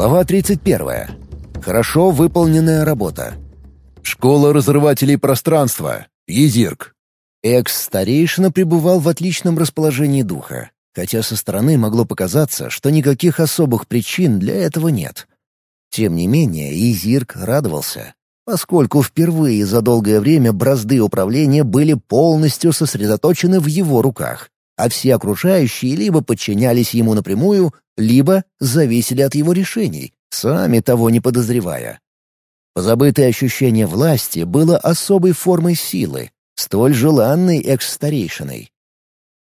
Глава 31. Хорошо выполненная работа. Школа разрывателей пространства. Езирк. Экс-старейшина пребывал в отличном расположении духа, хотя со стороны могло показаться, что никаких особых причин для этого нет. Тем не менее, Изирк радовался, поскольку впервые за долгое время бразды управления были полностью сосредоточены в его руках, а все окружающие либо подчинялись ему напрямую, либо зависели от его решений, сами того не подозревая. Позабытое ощущение власти было особой формой силы, столь желанной экс-старейшиной.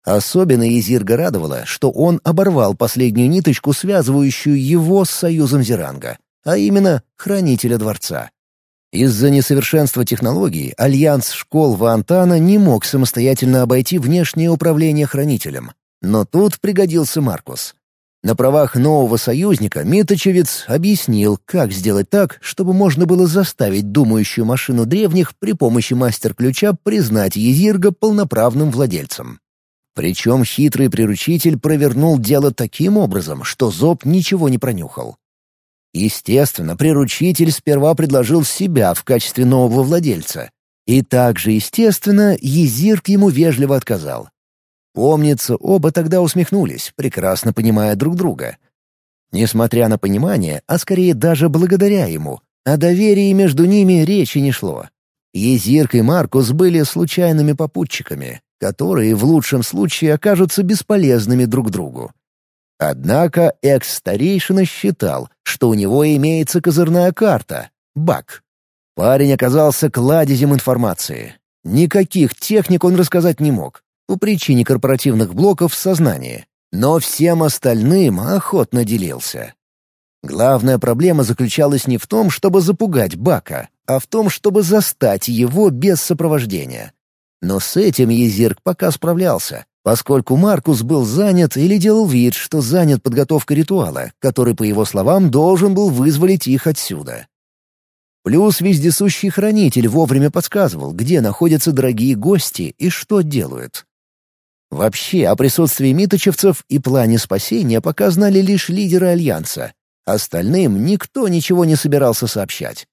Особенно Изирга радовало, что он оборвал последнюю ниточку, связывающую его с союзом Зеранга, а именно Хранителя Дворца. Из-за несовершенства технологий Альянс школ Вантана не мог самостоятельно обойти внешнее управление Хранителем. Но тут пригодился Маркус. На правах нового союзника Миточевец объяснил, как сделать так, чтобы можно было заставить думающую машину древних при помощи мастер-ключа признать Езирга полноправным владельцем. Причем хитрый приручитель провернул дело таким образом, что Зоб ничего не пронюхал. Естественно, приручитель сперва предложил себя в качестве нового владельца. И также, естественно, Езирк ему вежливо отказал. Помнится, оба тогда усмехнулись, прекрасно понимая друг друга. Несмотря на понимание, а скорее даже благодаря ему, о доверии между ними речи не шло. Езирк и Маркус были случайными попутчиками, которые в лучшем случае окажутся бесполезными друг другу. Однако экс-старейшина считал, что у него имеется козырная карта — БАК. Парень оказался кладезем информации. Никаких техник он рассказать не мог, по причине корпоративных блоков в сознании, но всем остальным охотно делился. Главная проблема заключалась не в том, чтобы запугать Бака, а в том, чтобы застать его без сопровождения. Но с этим Езирк пока справлялся, поскольку Маркус был занят или делал вид, что занят подготовкой ритуала, который, по его словам, должен был вызволить их отсюда. Плюс вездесущий хранитель вовремя подсказывал, где находятся дорогие гости и что делают. Вообще, о присутствии миточевцев и плане спасения пока знали лишь лидеры Альянса. Остальным никто ничего не собирался сообщать.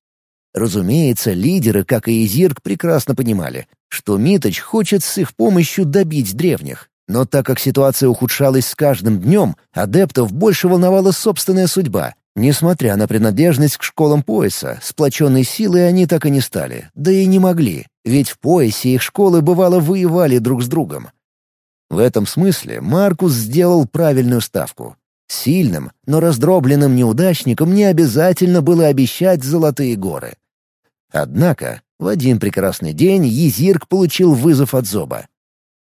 Разумеется, лидеры, как и Изирк, прекрасно понимали, что Миточ хочет с их помощью добить древних. Но так как ситуация ухудшалась с каждым днем, адептов больше волновала собственная судьба. Несмотря на принадлежность к школам пояса, сплоченной силой они так и не стали, да и не могли, ведь в поясе их школы бывало воевали друг с другом. В этом смысле Маркус сделал правильную ставку. Сильным, но раздробленным неудачникам не обязательно было обещать золотые горы. Однако в один прекрасный день Езирк получил вызов от Зоба.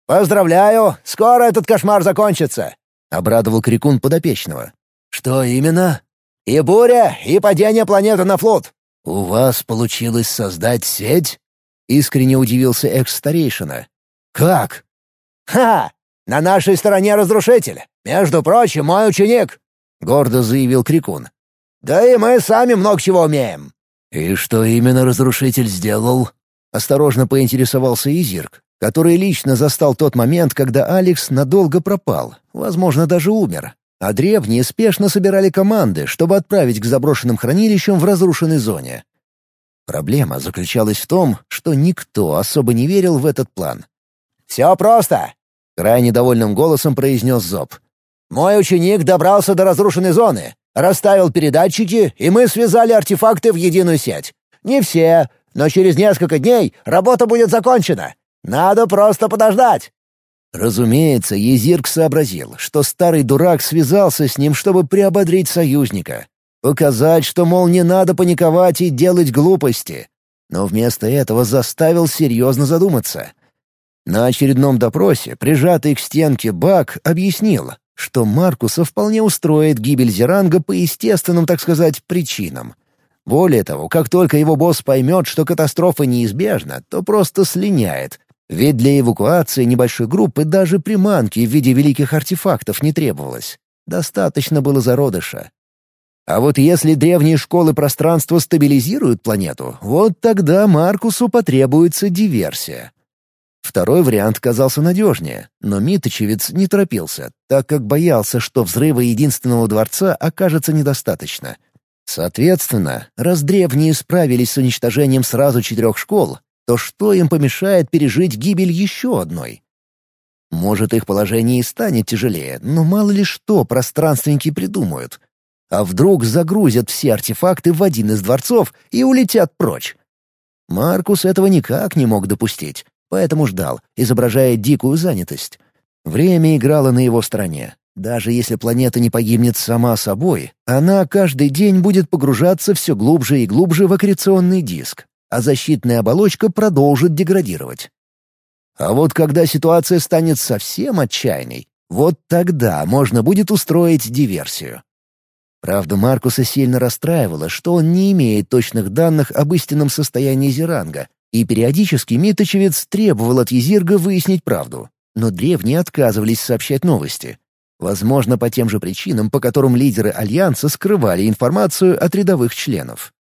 «Поздравляю! Скоро этот кошмар закончится!» — обрадовал крикун подопечного. «Что именно?» «И буря, и падение планеты на флот!» «У вас получилось создать сеть?» — искренне удивился экс-старейшина. «Как?» «Ха! На нашей стороне разрушитель! Между прочим, мой ученик!» — гордо заявил Крикун. «Да и мы сами много чего умеем!» «И что именно разрушитель сделал?» — осторожно поинтересовался Изирк, который лично застал тот момент, когда Алекс надолго пропал, возможно, даже умер. А древние спешно собирали команды, чтобы отправить к заброшенным хранилищам в разрушенной зоне. Проблема заключалась в том, что никто особо не верил в этот план. «Все просто!» — крайне довольным голосом произнес Зоб. «Мой ученик добрался до разрушенной зоны, расставил передатчики, и мы связали артефакты в единую сеть. Не все, но через несколько дней работа будет закончена. Надо просто подождать». Разумеется, Езирк сообразил, что старый дурак связался с ним, чтобы приободрить союзника. Показать, что, мол, не надо паниковать и делать глупости. Но вместо этого заставил серьезно задуматься — на очередном допросе, прижатый к стенке Бак объяснил, что Маркуса вполне устроит гибель Зеранга по естественным, так сказать, причинам. Более того, как только его босс поймет, что катастрофа неизбежна, то просто слиняет, ведь для эвакуации небольшой группы даже приманки в виде великих артефактов не требовалось. Достаточно было зародыша. А вот если древние школы пространства стабилизируют планету, вот тогда Маркусу потребуется диверсия. Второй вариант казался надежнее, но Миточевец не торопился, так как боялся, что взрыва единственного дворца окажется недостаточно. Соответственно, раз древние справились с уничтожением сразу четырех школ, то что им помешает пережить гибель еще одной? Может, их положение и станет тяжелее, но мало ли что пространственники придумают. А вдруг загрузят все артефакты в один из дворцов и улетят прочь? Маркус этого никак не мог допустить поэтому ждал, изображая дикую занятость. Время играло на его стороне. Даже если планета не погибнет сама собой, она каждый день будет погружаться все глубже и глубже в аккреционный диск, а защитная оболочка продолжит деградировать. А вот когда ситуация станет совсем отчаянной, вот тогда можно будет устроить диверсию. Правда, Маркуса сильно расстраивало, что он не имеет точных данных об истинном состоянии Зеранга и периодически Миточевец требовал от Езирга выяснить правду. Но древние отказывались сообщать новости. Возможно, по тем же причинам, по которым лидеры Альянса скрывали информацию от рядовых членов.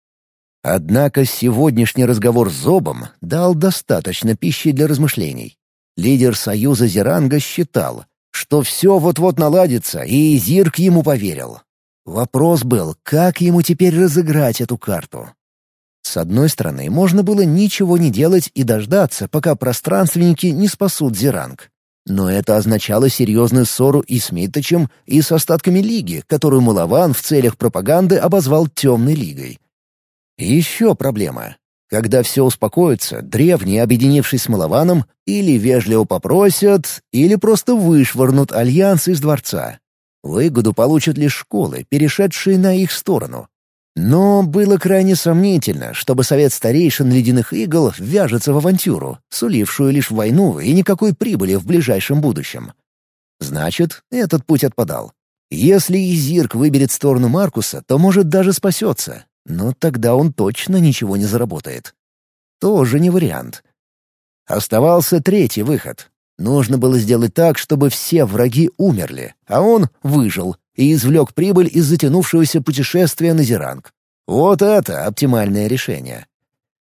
Однако сегодняшний разговор с Зобом дал достаточно пищи для размышлений. Лидер Союза Зеранга считал, что все вот-вот наладится, и Зирк ему поверил. Вопрос был, как ему теперь разыграть эту карту. С одной стороны, можно было ничего не делать и дождаться, пока пространственники не спасут Зеранг. Но это означало серьезную ссору и с Миточем, и с остатками Лиги, которую Мулаван в целях пропаганды обозвал «темной лигой». еще проблема. Когда все успокоится, древние, объединившись с Малованом, или вежливо попросят, или просто вышвырнут Альянс из дворца. Выгоду получат лишь школы, перешедшие на их сторону. Но было крайне сомнительно, чтобы совет старейшин ледяных игл вяжется в авантюру, сулившую лишь войну и никакой прибыли в ближайшем будущем. Значит, этот путь отпадал. Если Изирк выберет сторону Маркуса, то, может, даже спасется. Но тогда он точно ничего не заработает. Тоже не вариант. Оставался третий выход. Нужно было сделать так, чтобы все враги умерли, а он выжил и извлек прибыль из затянувшегося путешествия на Зеранг. Вот это оптимальное решение.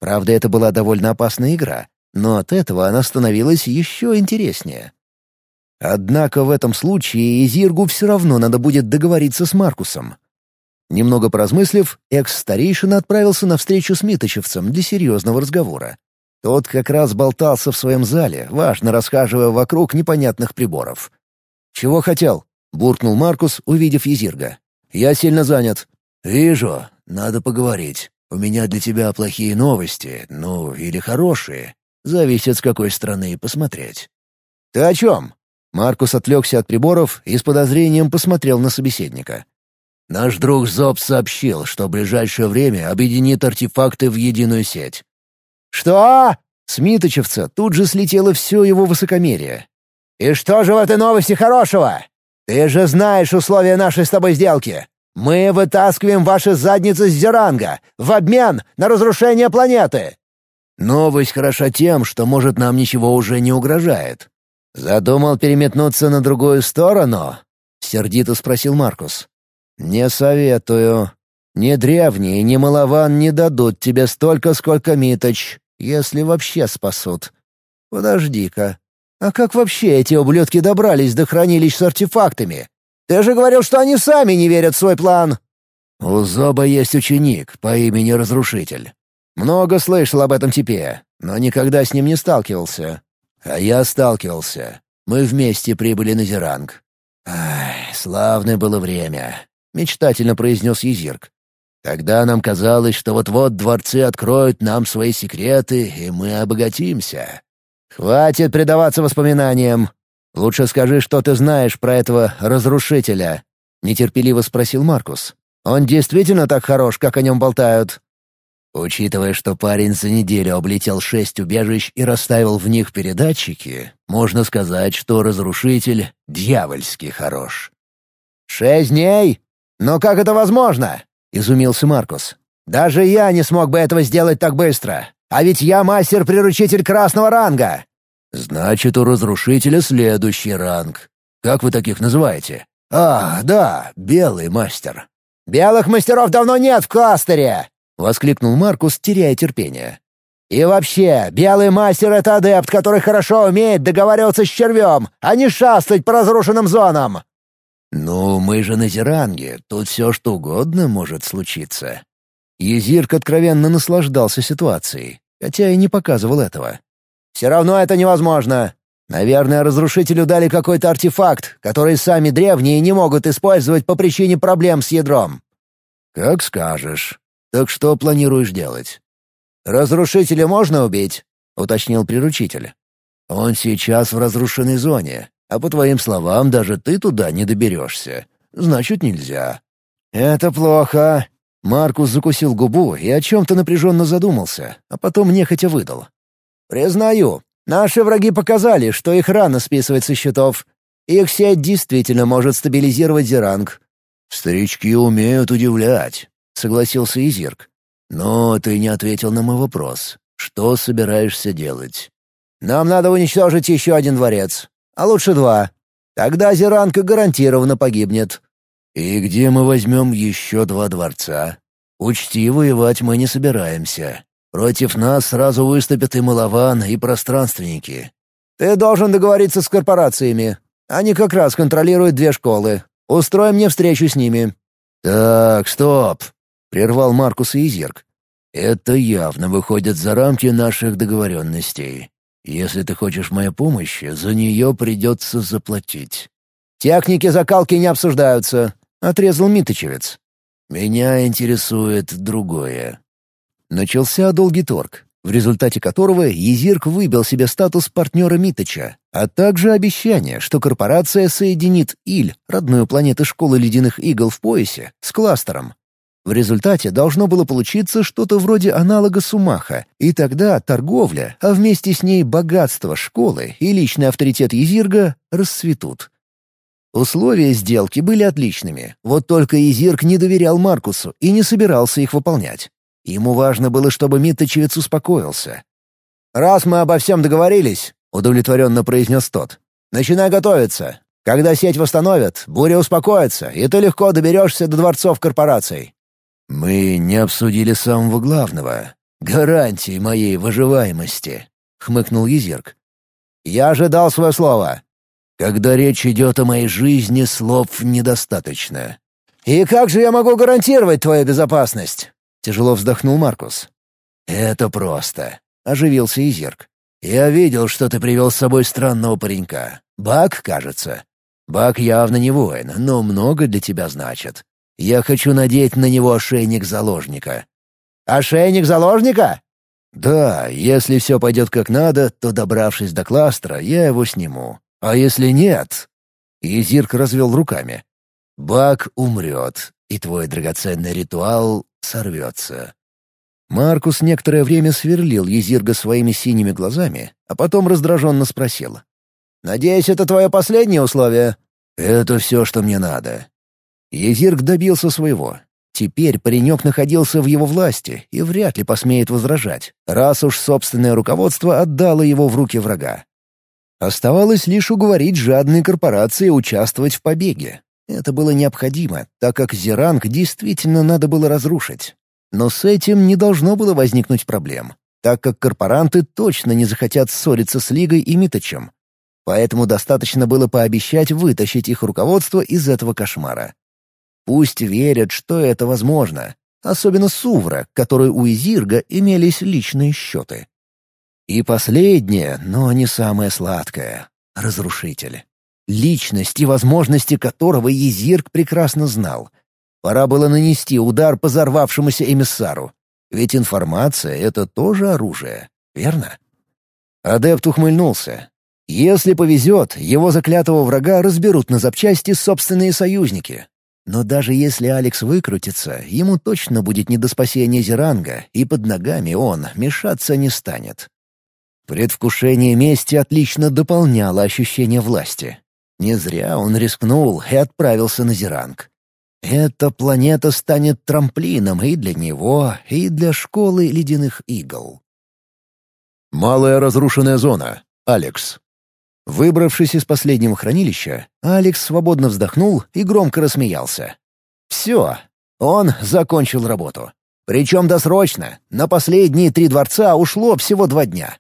Правда, это была довольно опасная игра, но от этого она становилась еще интереснее. Однако в этом случае Изиргу все равно надо будет договориться с Маркусом. Немного поразмыслив, экс-старейшина отправился на встречу с Миточевцем для серьезного разговора. Тот как раз болтался в своем зале, важно расхаживая вокруг непонятных приборов. «Чего хотел?» — буркнул Маркус, увидев Езирга. «Я сильно занят». «Вижу. Надо поговорить. У меня для тебя плохие новости, ну, или хорошие. Зависит, с какой стороны посмотреть». «Ты о чем?» Маркус отвлекся от приборов и с подозрением посмотрел на собеседника. «Наш друг Зоб сообщил, что в ближайшее время объединит артефакты в единую сеть». «Что?» С тут же слетело все его высокомерие. «И что же в этой новости хорошего? Ты же знаешь условия нашей с тобой сделки. Мы вытаскиваем ваши задницы с Зеранга в обмен на разрушение планеты». Новость хороша тем, что, может, нам ничего уже не угрожает. Задумал переметнуться на другую сторону? Сердито спросил Маркус. Не советую. Ни древние, ни малован не дадут тебе столько, сколько Миточ, если вообще спасут. Подожди-ка, а как вообще эти ублюдки добрались до хранилищ с артефактами? Ты же говорил, что они сами не верят в свой план. У Зоба есть ученик по имени Разрушитель. Много слышал об этом типе, но никогда с ним не сталкивался. А я сталкивался. Мы вместе прибыли на Зеранг. Ай, славное было время, мечтательно произнес Езирк. Тогда нам казалось, что вот-вот дворцы откроют нам свои секреты, и мы обогатимся. «Хватит предаваться воспоминаниям. Лучше скажи, что ты знаешь про этого разрушителя», — нетерпеливо спросил Маркус. «Он действительно так хорош, как о нем болтают?» Учитывая, что парень за неделю облетел шесть убежищ и расставил в них передатчики, можно сказать, что разрушитель дьявольски хорош. «Шесть дней? Но как это возможно?» — изумился Маркус. «Даже я не смог бы этого сделать так быстро. А ведь я мастер-приручитель красного ранга!» «Значит, у разрушителя следующий ранг. Как вы таких называете?» «А, да, белый мастер». «Белых мастеров давно нет в кластере!» — воскликнул Маркус, теряя терпение. И вообще, белый мастер — это адепт, который хорошо умеет договариваться с червем, а не шастать по разрушенным зонам!» «Ну, мы же на Зеранге, тут все что угодно может случиться». Езирк откровенно наслаждался ситуацией, хотя и не показывал этого. «Все равно это невозможно. Наверное, разрушителю дали какой-то артефакт, который сами древние не могут использовать по причине проблем с ядром». «Как скажешь. Так что планируешь делать?» «Разрушителя можно убить?» — уточнил приручитель. «Он сейчас в разрушенной зоне, а по твоим словам, даже ты туда не доберешься. Значит, нельзя». «Это плохо». Маркус закусил губу и о чем-то напряженно задумался, а потом нехотя выдал. «Признаю, наши враги показали, что их рано списывать со счетов. Их сеть действительно может стабилизировать Зеранг». «Старички умеют удивлять», — согласился Изирк. «Но ты не ответил на мой вопрос. Что собираешься делать?» «Нам надо уничтожить еще один дворец. А лучше два. Тогда Зеранка гарантированно погибнет». «И где мы возьмем еще два дворца? Учти, воевать мы не собираемся. Против нас сразу выступят и Малован, и пространственники». «Ты должен договориться с корпорациями. Они как раз контролируют две школы. Устрой мне встречу с ними». «Так, стоп. — прервал Маркус Изерк. «Это явно выходит за рамки наших договоренностей. Если ты хочешь моей помощи, за нее придется заплатить». «Техники закалки не обсуждаются», — отрезал Миточевец. «Меня интересует другое». Начался долгий торг, в результате которого Езирк выбил себе статус партнера Миточа, а также обещание, что корпорация соединит Иль, родную планету Школы Ледяных Игл в поясе, с кластером, в результате должно было получиться что-то вроде аналога Сумаха, и тогда торговля, а вместе с ней богатство школы и личный авторитет Езирга расцветут. Условия сделки были отличными, вот только Изирг не доверял Маркусу и не собирался их выполнять. Ему важно было, чтобы Митточевец успокоился. «Раз мы обо всем договорились», — удовлетворенно произнес тот, — «начинай готовиться. Когда сеть восстановят, буря успокоится, и ты легко доберешься до дворцов корпораций. «Мы не обсудили самого главного — гарантии моей выживаемости», — хмыкнул Езерк. «Я же дал свое слово». «Когда речь идет о моей жизни, слов недостаточно». «И как же я могу гарантировать твою безопасность?» — тяжело вздохнул Маркус. «Это просто», — оживился Изерк. «Я видел, что ты привел с собой странного паренька. Бак, кажется. Бак явно не воин, но много для тебя значит. Я хочу надеть на него ошейник заложника». «Ошейник заложника?» «Да, если все пойдет как надо, то, добравшись до кластера, я его сниму. А если нет...» Езирк развел руками. «Бак умрет, и твой драгоценный ритуал сорвется». Маркус некоторое время сверлил Езирга своими синими глазами, а потом раздраженно спросил. «Надеюсь, это твое последнее условие?» «Это все, что мне надо. Езирк добился своего. Теперь паренек находился в его власти и вряд ли посмеет возражать, раз уж собственное руководство отдало его в руки врага. Оставалось лишь уговорить жадные корпорации участвовать в побеге. Это было необходимо, так как Зеранг действительно надо было разрушить. Но с этим не должно было возникнуть проблем, так как корпоранты точно не захотят ссориться с Лигой и Миточем. Поэтому достаточно было пообещать вытащить их руководство из этого кошмара. Пусть верят, что это возможно. Особенно Сувра, которой у Изирга имелись личные счеты. И последнее, но не самое сладкое — разрушитель. Личность и возможности которого Изирг прекрасно знал. Пора было нанести удар по взорвавшемуся эмиссару. Ведь информация — это тоже оружие, верно? Адепт ухмыльнулся. Если повезет, его заклятого врага разберут на запчасти собственные союзники. Но даже если Алекс выкрутится, ему точно будет не до спасения Зеранга, и под ногами он мешаться не станет. Предвкушение мести отлично дополняло ощущение власти. Не зря он рискнул и отправился на Зеранг. Эта планета станет трамплином и для него, и для школы ледяных игл. Малая разрушенная зона. Алекс. Выбравшись из последнего хранилища, Алекс свободно вздохнул и громко рассмеялся. Все, он закончил работу. Причем досрочно. На последние три дворца ушло всего два дня.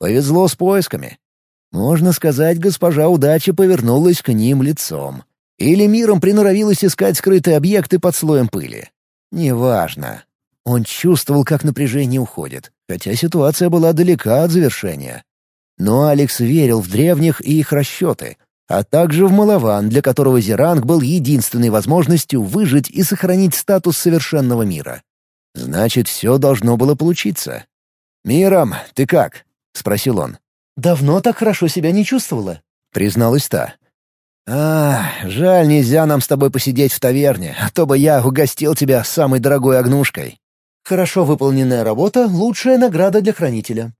Повезло с поисками. Можно сказать, госпожа удача повернулась к ним лицом. Или миром приноровилась искать скрытые объекты под слоем пыли. Неважно. Он чувствовал, как напряжение уходит, хотя ситуация была далека от завершения. Но Алекс верил в древних и их расчеты, а также в Малаван, для которого Зеранг был единственной возможностью выжить и сохранить статус совершенного мира. Значит, все должно было получиться. «Миром, ты как?» — спросил он. «Давно так хорошо себя не чувствовала», — призналась та. «А, жаль, нельзя нам с тобой посидеть в таверне, а то бы я угостил тебя самой дорогой огнушкой». «Хорошо выполненная работа — лучшая награда для хранителя».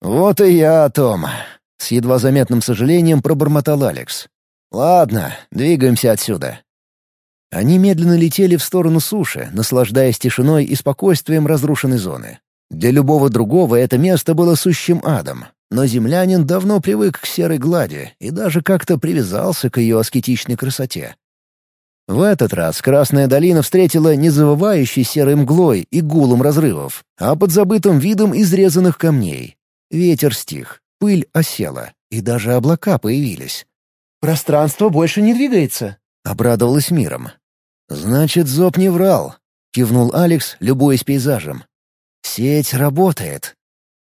«Вот и я о том», — с едва заметным сожалением пробормотал Алекс. «Ладно, двигаемся отсюда». Они медленно летели в сторону суши, наслаждаясь тишиной и спокойствием разрушенной зоны. Для любого другого это место было сущим адом, но землянин давно привык к серой глади и даже как-то привязался к ее аскетичной красоте. В этот раз Красная долина встретила не завывающей серой мглой и гулом разрывов, а под забытым видом изрезанных камней. Ветер стих, пыль осела, и даже облака появились. «Пространство больше не двигается», — обрадовалась миром. «Значит, Зоб не врал», — кивнул Алекс, любуясь пейзажем. «Сеть работает».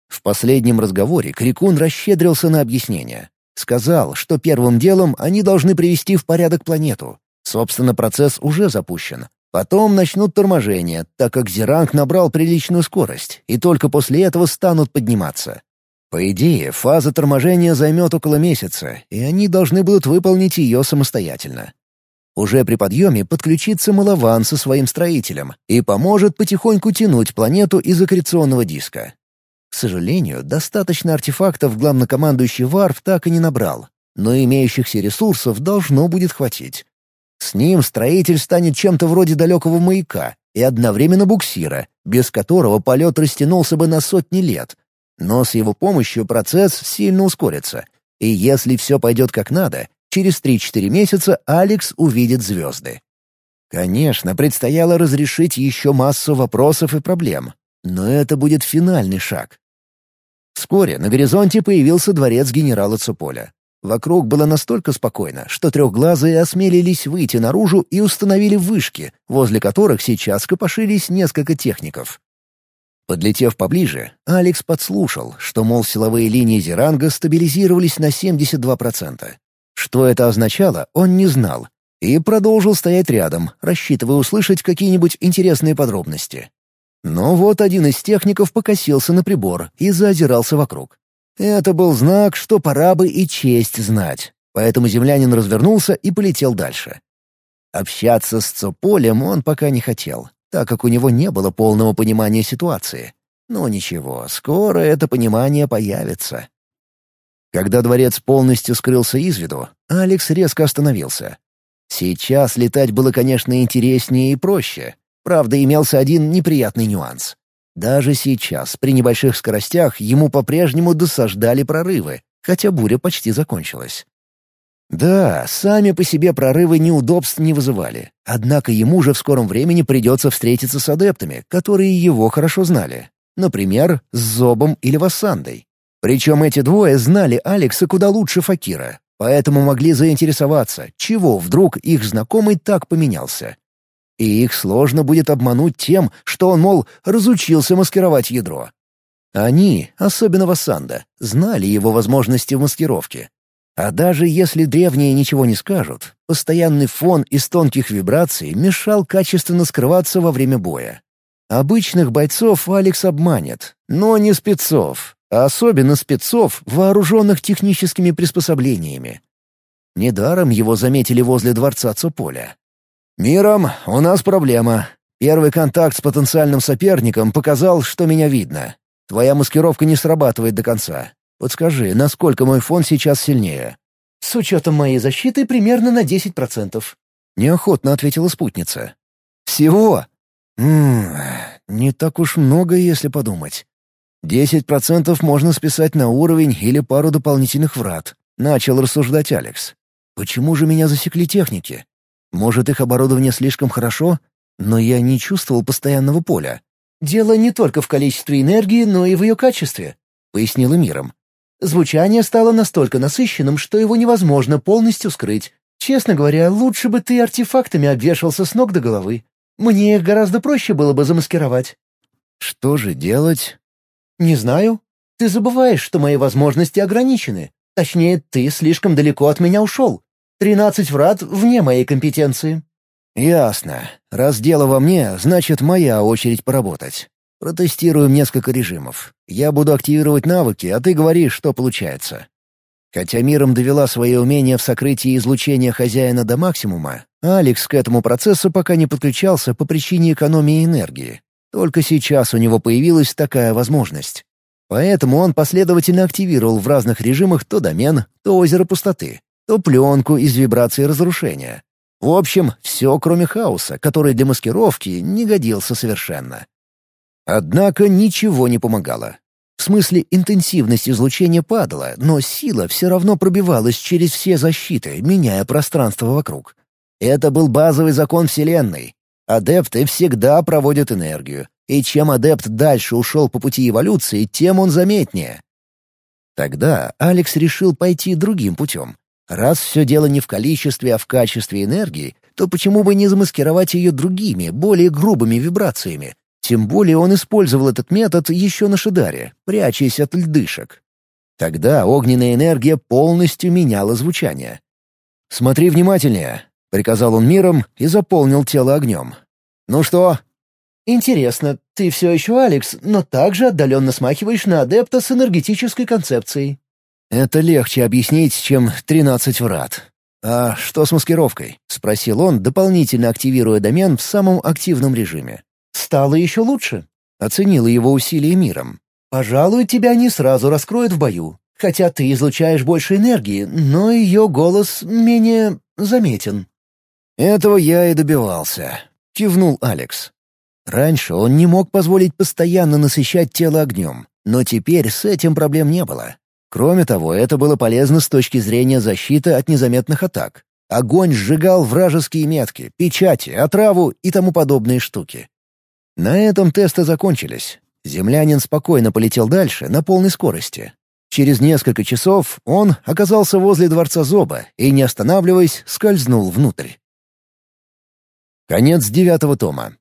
В последнем разговоре Крикун расщедрился на объяснение. Сказал, что первым делом они должны привести в порядок планету, Собственно, процесс уже запущен. Потом начнут торможение, так как Зеранг набрал приличную скорость, и только после этого станут подниматься. По идее, фаза торможения займет около месяца, и они должны будут выполнить ее самостоятельно. Уже при подъеме подключится Малаван со своим строителем и поможет потихоньку тянуть планету из аккреционного диска. К сожалению, достаточно артефактов главнокомандующий Варф так и не набрал, но имеющихся ресурсов должно будет хватить. С ним строитель станет чем-то вроде далекого маяка и одновременно буксира, без которого полет растянулся бы на сотни лет. Но с его помощью процесс сильно ускорится. И если все пойдет как надо, через 3-4 месяца Алекс увидит звезды. Конечно, предстояло разрешить еще массу вопросов и проблем, но это будет финальный шаг. Вскоре на горизонте появился дворец генерала Цуполя. Вокруг было настолько спокойно, что трехглазые осмелились выйти наружу и установили вышки, возле которых сейчас копошились несколько техников. Подлетев поближе, Алекс подслушал, что, мол, силовые линии Зеранга стабилизировались на 72%. Что это означало, он не знал, и продолжил стоять рядом, рассчитывая услышать какие-нибудь интересные подробности. Но вот один из техников покосился на прибор и заозирался вокруг. Это был знак, что пора бы и честь знать, поэтому землянин развернулся и полетел дальше. Общаться с Цополем он пока не хотел, так как у него не было полного понимания ситуации. Но ничего, скоро это понимание появится. Когда дворец полностью скрылся из виду, Алекс резко остановился. Сейчас летать было, конечно, интереснее и проще. Правда, имелся один неприятный нюанс. Даже сейчас, при небольших скоростях, ему по-прежнему досаждали прорывы, хотя буря почти закончилась. Да, сами по себе прорывы неудобств не вызывали, однако ему же в скором времени придется встретиться с адептами, которые его хорошо знали. Например, с Зобом или Вассандой. Причем эти двое знали Алекса куда лучше Факира, поэтому могли заинтересоваться, чего вдруг их знакомый так поменялся. И их сложно будет обмануть тем, что он, мол, разучился маскировать ядро. Они, особенно Вассанда, знали его возможности в маскировке. А даже если древние ничего не скажут, постоянный фон из тонких вибраций мешал качественно скрываться во время боя. Обычных бойцов Алекс обманет, но не спецов, а особенно спецов, вооруженных техническими приспособлениями. Недаром его заметили возле дворца Цополя. «Миром, у нас проблема. Первый контакт с потенциальным соперником показал, что меня видно. Твоя маскировка не срабатывает до конца. Подскажи, насколько мой фон сейчас сильнее?» «С учетом моей защиты примерно на 10%. Неохотно ответила спутница. «Всего?» «Ммм, не так уж много, если подумать. Десять процентов можно списать на уровень или пару дополнительных врат», — начал рассуждать Алекс. «Почему же меня засекли техники? Может, их оборудование слишком хорошо, но я не чувствовал постоянного поля. «Дело не только в количестве энергии, но и в ее качестве», — пояснила миром. «Звучание стало настолько насыщенным, что его невозможно полностью скрыть. Честно говоря, лучше бы ты артефактами обвешался с ног до головы. Мне их гораздо проще было бы замаскировать». «Что же делать?» «Не знаю. Ты забываешь, что мои возможности ограничены. Точнее, ты слишком далеко от меня ушел. Тринадцать врат вне моей компетенции». «Ясно. Раз дело во мне, значит, моя очередь поработать. Протестируем несколько режимов. Я буду активировать навыки, а ты говоришь, что получается». Хотя миром довела свои умения в сокрытии излучения хозяина до максимума, Алекс к этому процессу пока не подключался по причине экономии энергии. Только сейчас у него появилась такая возможность. Поэтому он последовательно активировал в разных режимах то домен, то озеро пустоты, то пленку из вибрации разрушения. В общем, все кроме хаоса, который для маскировки не годился совершенно. Однако ничего не помогало. В смысле, интенсивность излучения падала, но сила все равно пробивалась через все защиты, меняя пространство вокруг. Это был базовый закон Вселенной. Адепты всегда проводят энергию, и чем адепт дальше ушел по пути эволюции, тем он заметнее. Тогда Алекс решил пойти другим путем. Раз все дело не в количестве, а в качестве энергии, то почему бы не замаскировать ее другими, более грубыми вибрациями? Тем более он использовал этот метод еще на Шидаре, прячась от льдышек. Тогда огненная энергия полностью меняла звучание. «Смотри внимательнее», — приказал он миром и заполнил тело огнем. «Ну что?» «Интересно, ты все еще Алекс, но также отдаленно смахиваешь на адепта с энергетической концепцией». «Это легче объяснить, чем тринадцать врат». «А что с маскировкой?» — спросил он, дополнительно активируя домен в самом активном режиме. «Стало еще лучше», — оценила его усилия миром. «Пожалуй, тебя не сразу раскроют в бою. Хотя ты излучаешь больше энергии, но ее голос менее заметен». «Этого я и добивался», — кивнул Алекс. Раньше он не мог позволить постоянно насыщать тело огнем, но теперь с этим проблем не было. Кроме того, это было полезно с точки зрения защиты от незаметных атак. Огонь сжигал вражеские метки, печати, отраву и тому подобные штуки. На этом тесты закончились. Землянин спокойно полетел дальше на полной скорости. Через несколько часов он оказался возле дворца Зоба и, не останавливаясь, скользнул внутрь. Конец девятого тома.